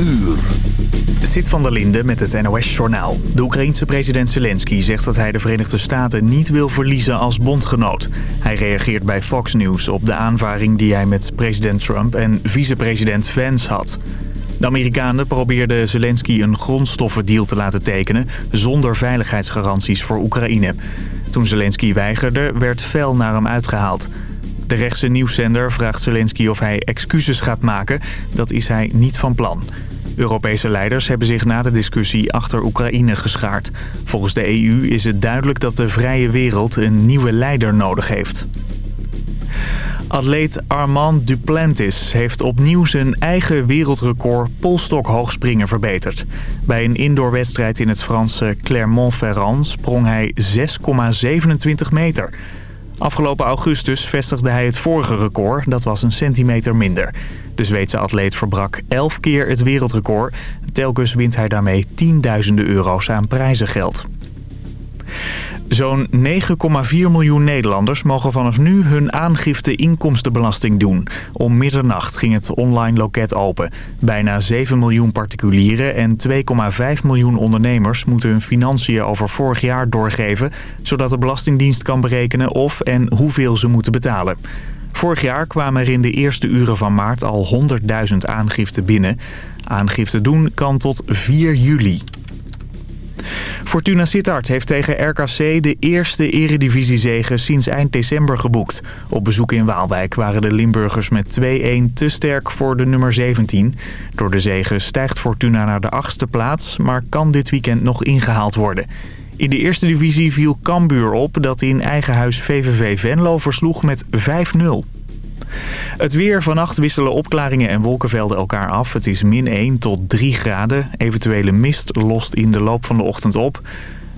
uur. Zit van der Linde met het NOS-journaal. De Oekraïense president Zelensky zegt dat hij de Verenigde Staten niet wil verliezen als bondgenoot. Hij reageert bij Fox News op de aanvaring die hij met president Trump en vicepresident Vance had. De Amerikanen probeerden Zelensky een grondstoffendeal te laten tekenen... zonder veiligheidsgaranties voor Oekraïne. Toen Zelensky weigerde, werd fel naar hem uitgehaald. De rechtse nieuwszender vraagt Zelensky of hij excuses gaat maken. Dat is hij niet van plan. Europese leiders hebben zich na de discussie achter Oekraïne geschaard. Volgens de EU is het duidelijk dat de vrije wereld een nieuwe leider nodig heeft. Atleet Armand Duplantis heeft opnieuw zijn eigen wereldrecord polstokhhoogspringen verbeterd. Bij een indoorwedstrijd in het Franse Clermont-Ferrand sprong hij 6,27 meter. Afgelopen augustus vestigde hij het vorige record, dat was een centimeter minder. De Zweedse atleet verbrak 11 keer het wereldrecord. Telkens wint hij daarmee tienduizenden euro's aan prijzengeld. Zo'n 9,4 miljoen Nederlanders mogen vanaf nu hun aangifte inkomstenbelasting doen. Om middernacht ging het online loket open. Bijna 7 miljoen particulieren en 2,5 miljoen ondernemers moeten hun financiën over vorig jaar doorgeven... zodat de Belastingdienst kan berekenen of en hoeveel ze moeten betalen. Vorig jaar kwamen er in de eerste uren van maart al 100.000 aangiften binnen. Aangifte doen kan tot 4 juli. Fortuna Sittard heeft tegen RKC de eerste eredivisiezege sinds eind december geboekt. Op bezoek in Waalwijk waren de Limburgers met 2-1 te sterk voor de nummer 17. Door de zege stijgt Fortuna naar de achtste plaats, maar kan dit weekend nog ingehaald worden. In de eerste divisie viel Cambuur op dat in eigen huis VVV Venlo versloeg met 5-0. Het weer vannacht wisselen opklaringen en wolkenvelden elkaar af. Het is min 1 tot 3 graden. Eventuele mist lost in de loop van de ochtend op.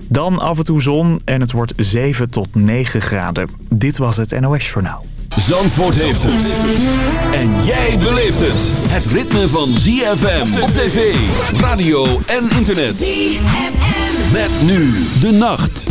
Dan af en toe zon en het wordt 7 tot 9 graden. Dit was het NOS Journaal. Zandvoort heeft het. En jij beleeft het. Het ritme van ZFM op tv, radio en internet. ZFM. Met nu de nacht.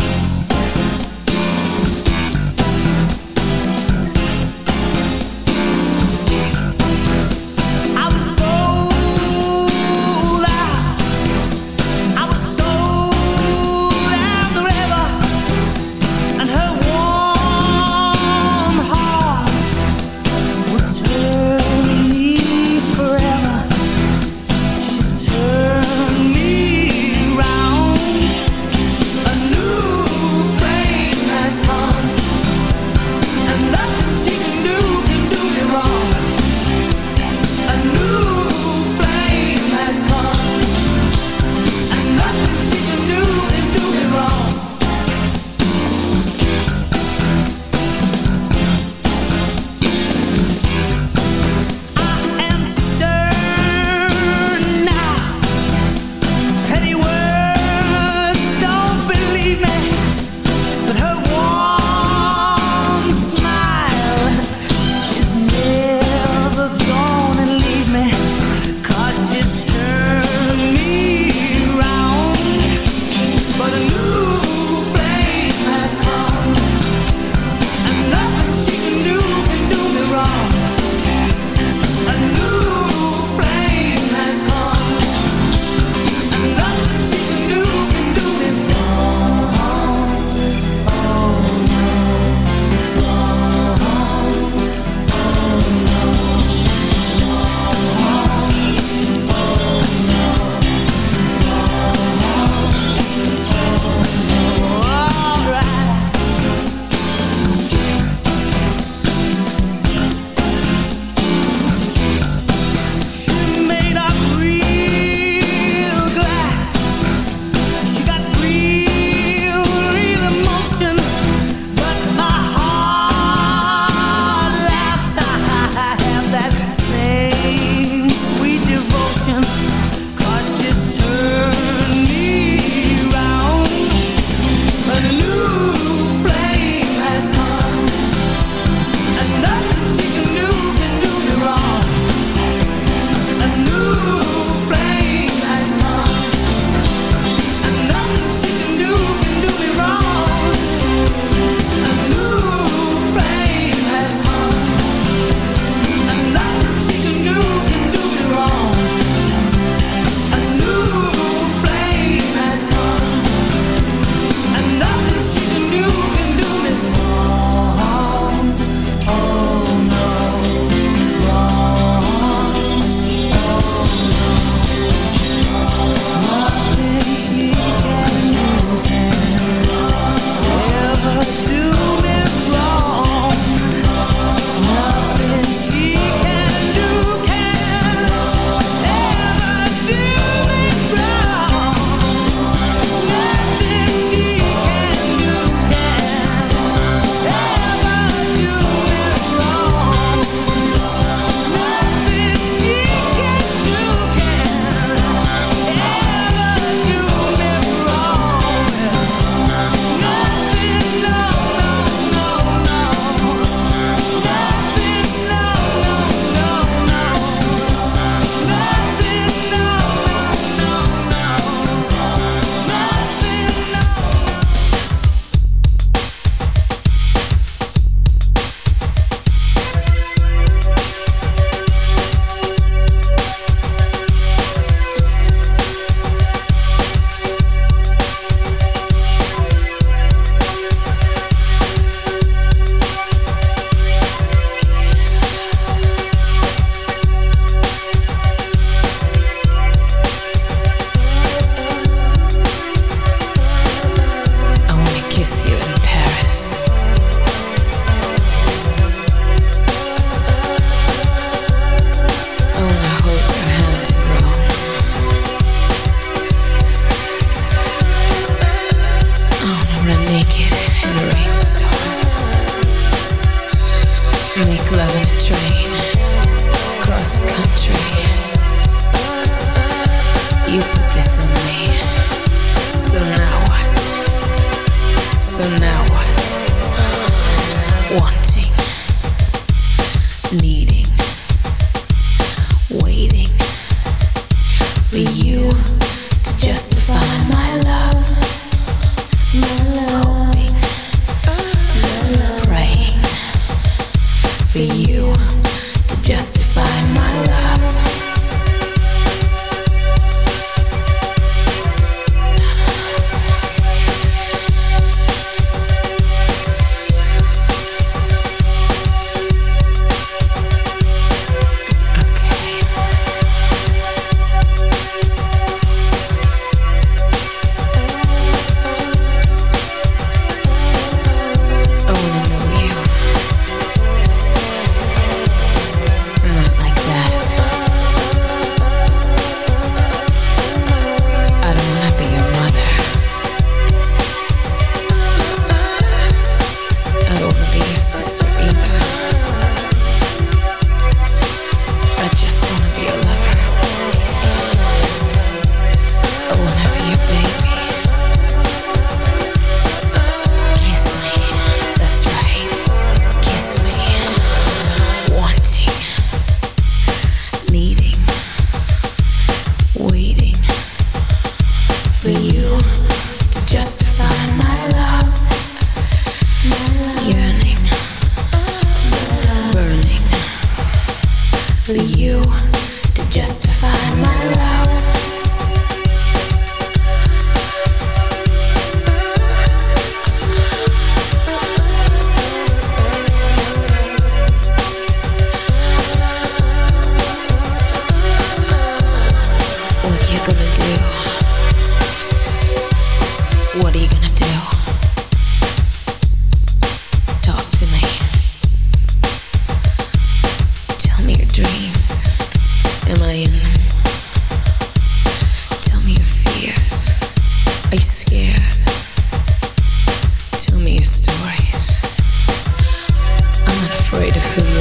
afraid of who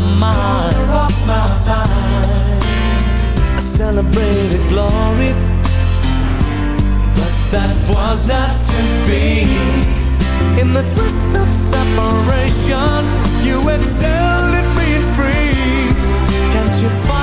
my mind. Up my mind. I celebrated glory, but that was not to be. In the twist of separation, you excelled at being free. Can't you?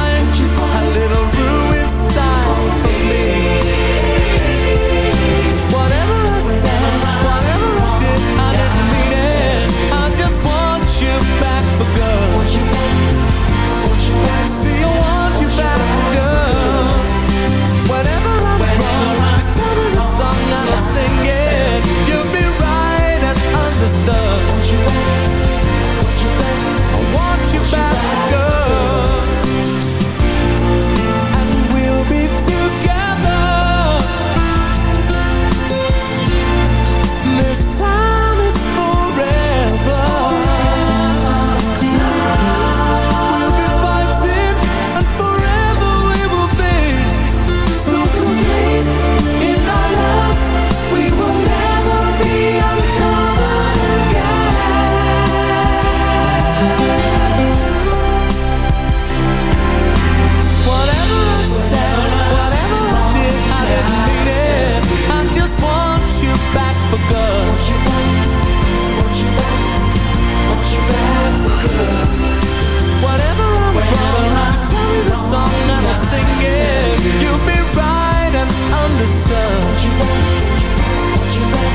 singing. You'll be right.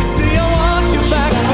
See, I want you back.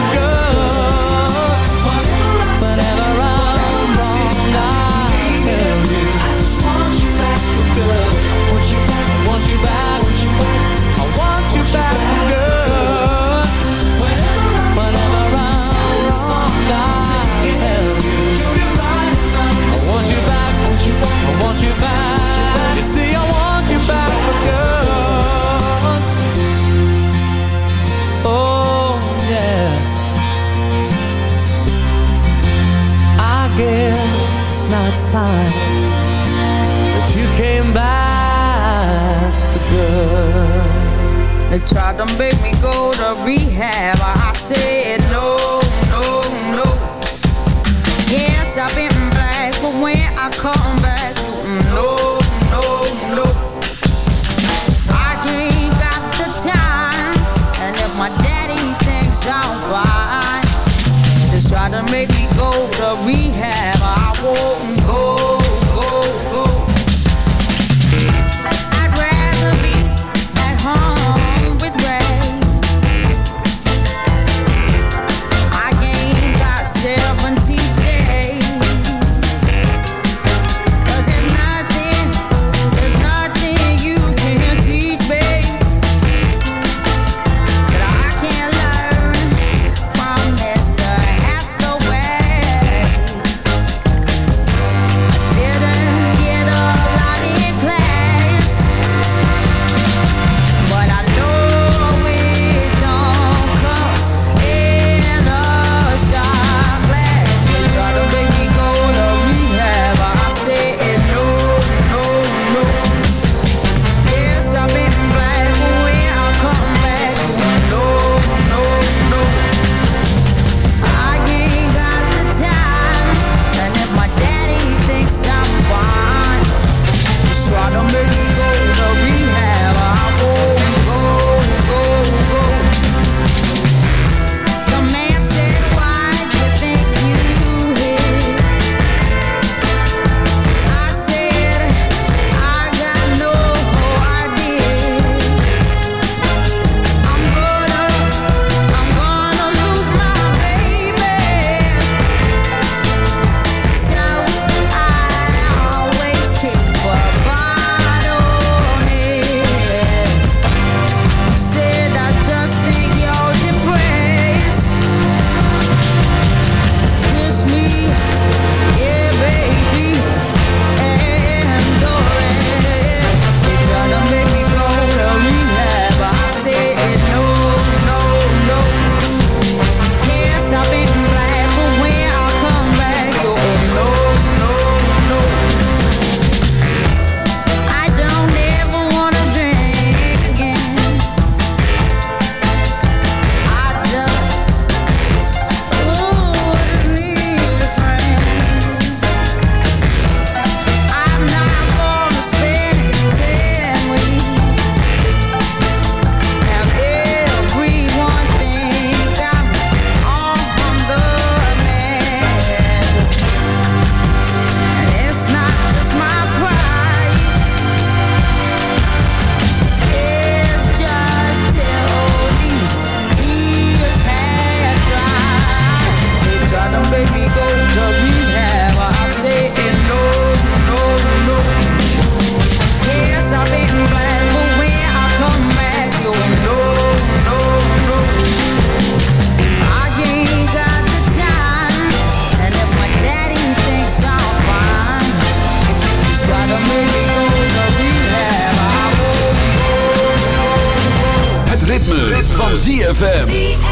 ZFM.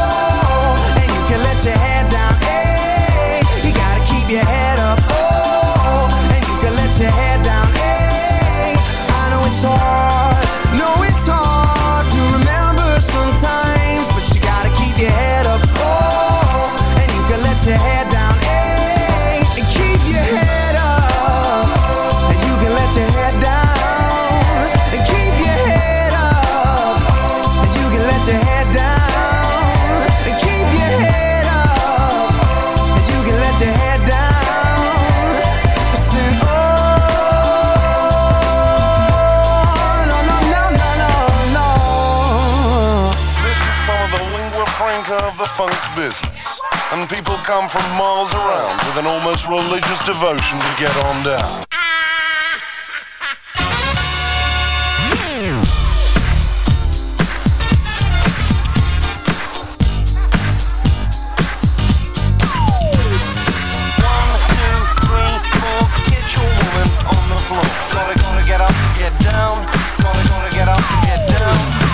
And people come from miles around with an almost religious devotion to get on there. There's a train for kitchen women on the floor. Somebody's going to get up. Get down.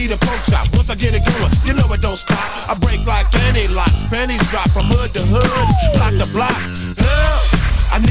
eat a pork chop. Once I get it going, you know it don't stop. I break like any locks, pennies drop from hood to hood, block to block.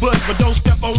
Bush, but don't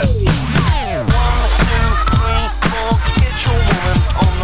One, two, three, four, get your woman on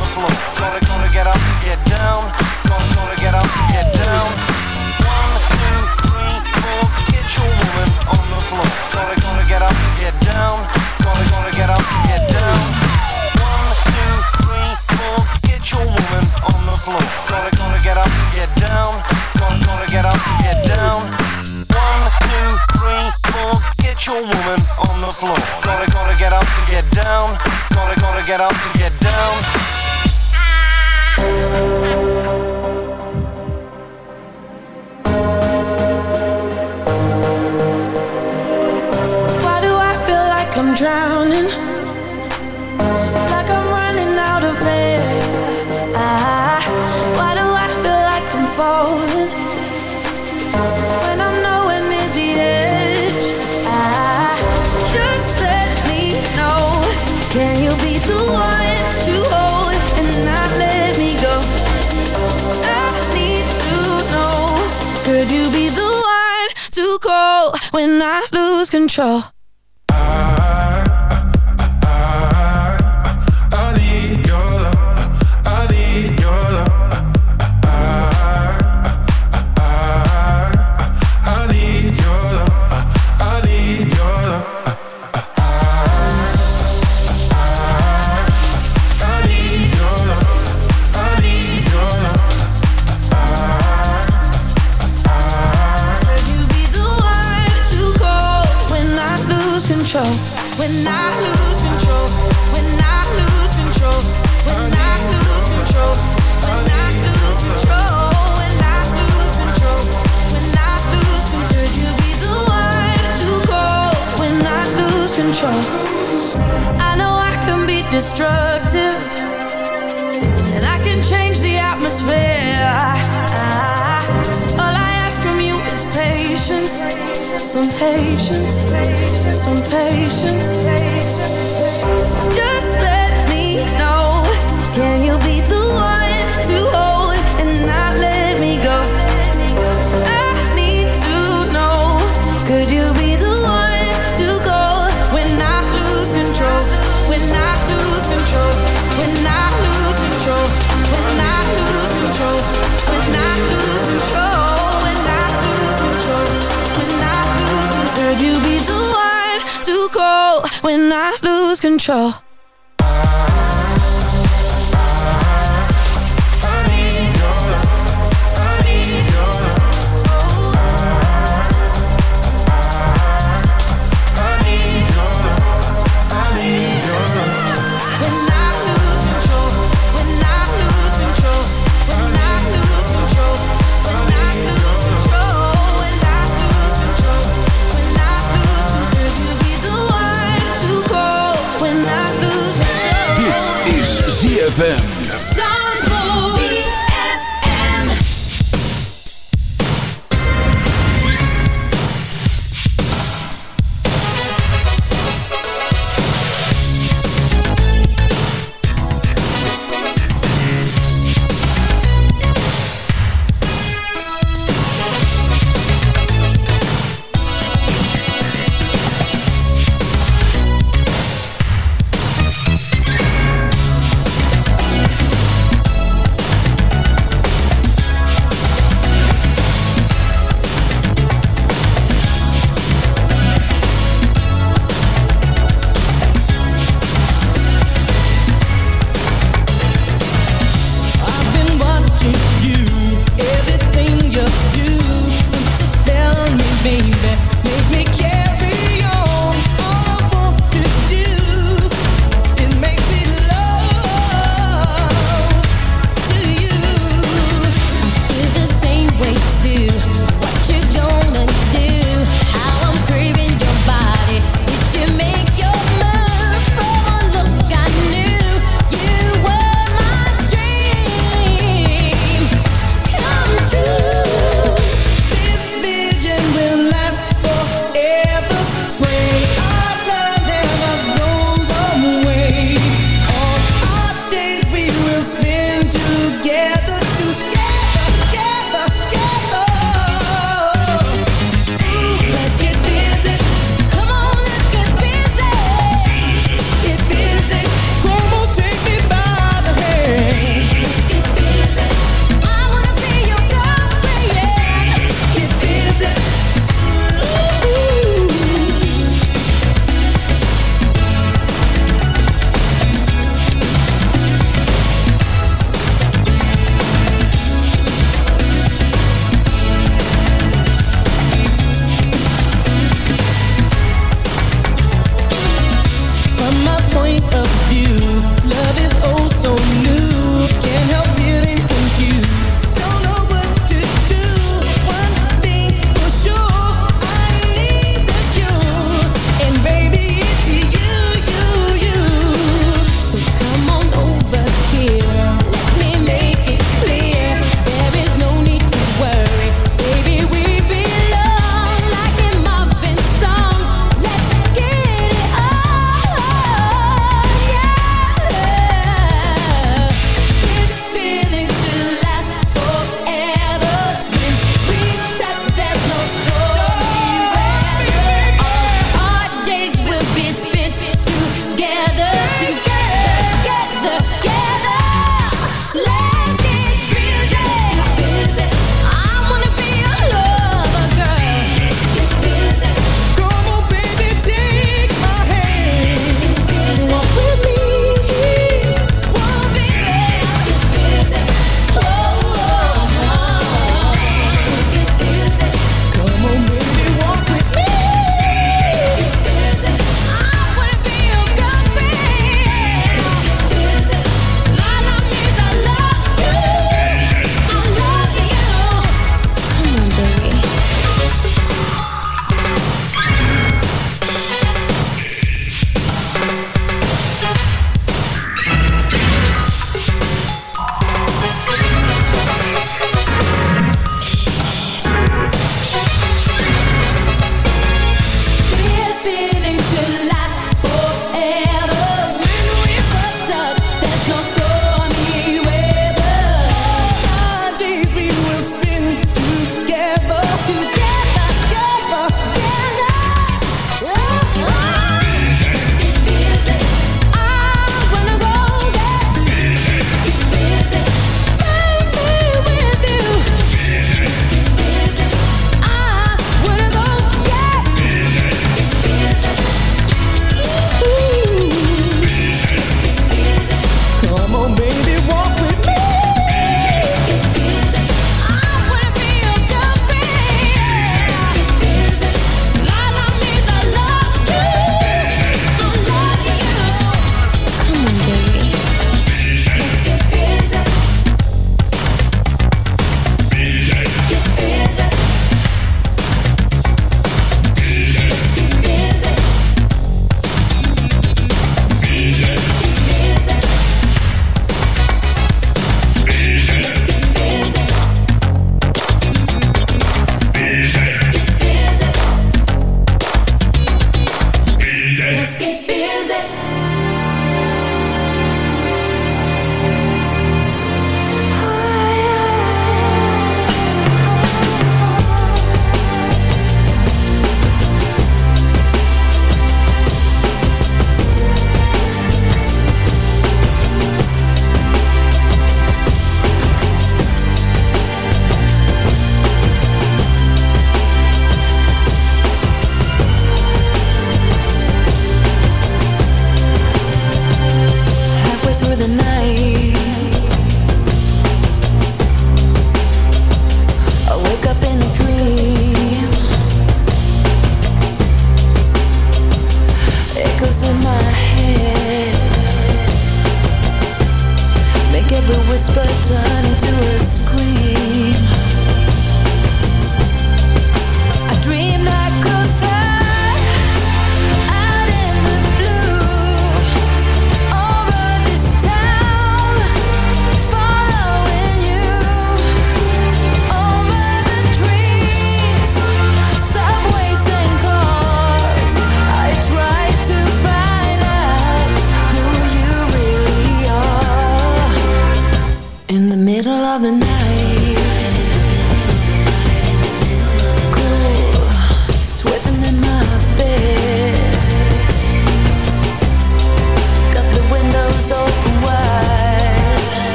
control? I know I can be destructive. And I can change the atmosphere. Ah, all I ask from you is patience. Some patience. Some patience. Just let me know. Can you not lose control.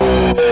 Música